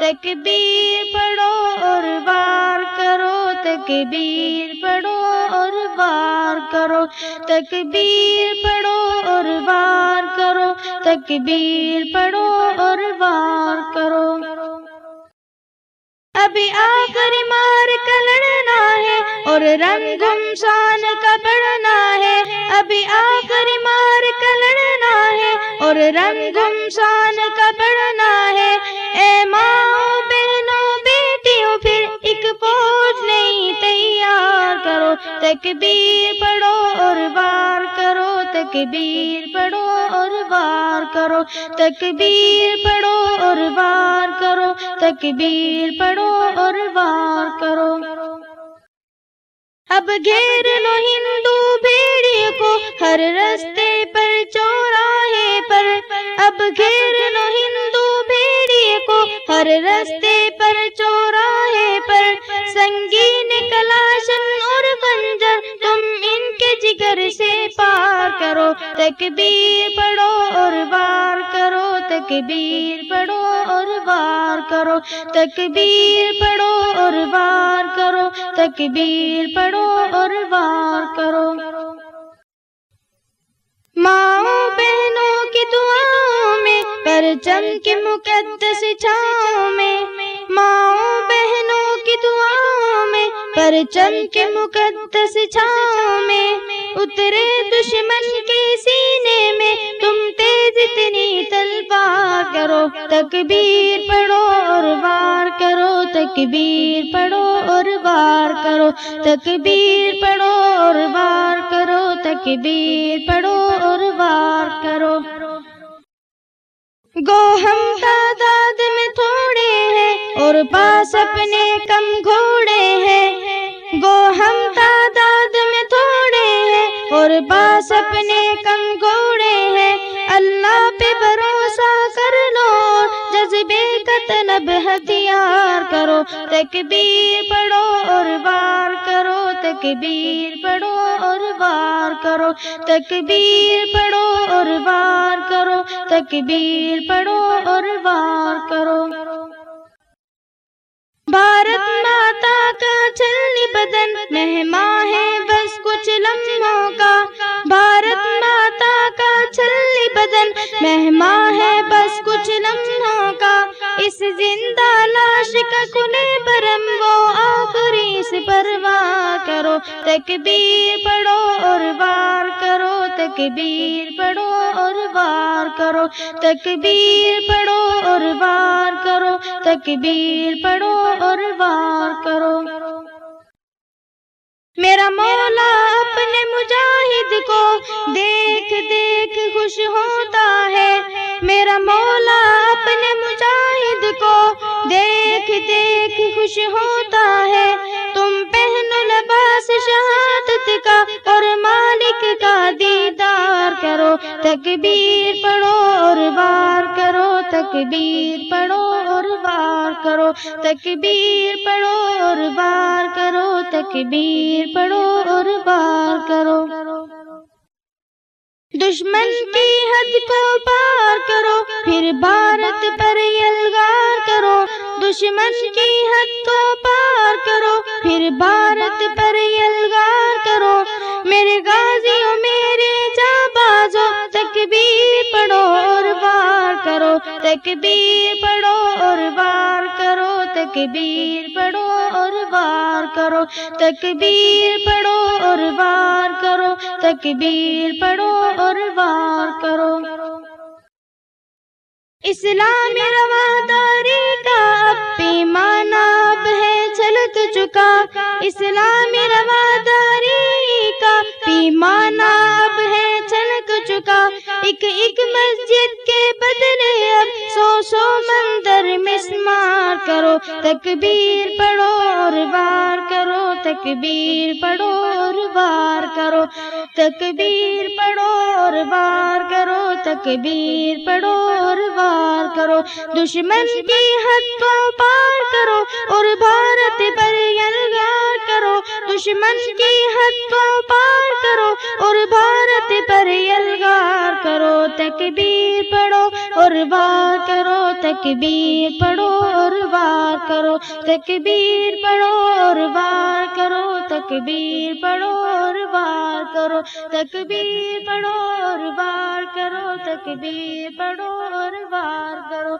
تکبیر پڑھو اور وار کرو، تکبیر پڑھو اور وار کرو۔ تکبیر پڑھو اور وار کرو، تکبیر پڑھو اور وار کرو۔ ابھی آخری مار کا لڑنا ہے اور رنگ شان کا پڑھنا ہے۔ ابھی آخری مار کا لڑنا ہے اور رنگ شان کا پڑھنا تکبیر پڑھو اور وار کرو، تکبیر پڑھو اور وار کرو، تکبیر پڑھو اور وار کرو، تکبیر پڑھو اور وار کرو۔ اب گھیر لو ہندو بھیڑی کو ہر رستے پر چوراہے پر۔ اب گھیر لو ہندو بھیڑی کو ہر رستے پر چوراہے پر۔ سنگین کلاشن کرو، تکبیر پڑھو اور وار کرو، تکبیر پڑھو اور وار کرو، تکبیر پڑھو اور وار کرو، تکبیر پڑھو اور وار کرو۔ ماں بہنوں کی دعاؤں میں پرچم کی مقدس چھاؤں میں ماں بہنوں کی دعاؤں میں پرچم کے مقدس چھاؤں میں، اترے دشمن کے سینے میں، تم تیز اتنی تلوار کرو، تکبیر پڑھو اور وار کرو، تکبیر پڑھو اور وار کرو، تکبیر پڑھو اور وار کرو، تکبیر پڑھو اور وار کرو۔ گو ہم تعداد میں تھوڑے ہیں اور پاس اپنے کم گھوڑے ہیں۔ گو ہم تعداد میں تھوڑے ہیں اور پاس اپنے کم گھوڑے ہیں۔ اللہ پہ بھروسہ کر لو۔ جذبے کا طلب ہتھیار کرو، تکبیر پڑھو اور وار کرو، تکبیر پڑھو اور وار کرو، تکبیر پڑھو اور وار کرو، تکبیر پڑھو اور وار کرو۔ بھارت ماتا کا چلنی بدن، مہماں ہے بس کچھ لمحوں کا۔ اس زندہ لاش کا کنے برم، وہ آخری سے پرواہ کرو، تکبیر پڑھو اور وار کرو، تکبیر پڑھو اور وار کرو، تکبیر پڑھو اور وار کرو، تکبیر پڑھو اور وار کرو۔ میرا مولا اپنے مجاہد کو دیکھ دیکھ خوش ہوتا ہے۔ میرا مولا دیکھ خوش ہوتا ہے۔ تم پہن لباس شہادت کا اور مالک کا دیدار کرو۔ تکبیر پڑھو اور وار کرو۔ تکبیر پڑھو اور وار کرو۔ تکبیر پڑھو اور وار کرو۔ تکبیر پڑھو اور وار کرو۔ دشمن کی حد کو پار کرو، پھر بھارت پر یلغار کرو۔ دشمن کی حد کو پار کرو، پھر بھارت پر یلغار کرو۔ میرے غازیوں، میرے جابازو تکبیر پڑھو اور وار کرو۔ تکبیر پڑھو اور وار کرو۔ تکبیر پڑھو اور وار کرو۔ تکبیر پڑھو اور وار تکبیر پڑھو اور وار کرو۔ اسلامی رواداری کا اب پیمانہ اب ہے چھلک چکا۔ اسلامی رواداری کا پیمانہ اب ہے چھلک چکا۔ ایک ایک مسجد کے بدلے اب سو سو مندر مسمار کرو۔ تکبیر پڑھو اور وار کرو۔ تکبیر پڑھو اور وار کرو، تکبیر پڑھو اور وار کرو، تکبیر پڑھو اور وار کرو۔ دشمن کی حد کو پار کرو اور بھارت پر یلغار کرو۔ دشمن کی حد کو پار کرو اور بھارت پر یلگار کرو۔ تکبیر پڑھو اور وار کرو، تکبیر پڑھو اور وار کرو۔ تکبیر پڑھو اور وار کرو، تکبیر پڑھو کرو تکبیر پڑھو اور وار کرو تکبیر پڑھو اور وار کرو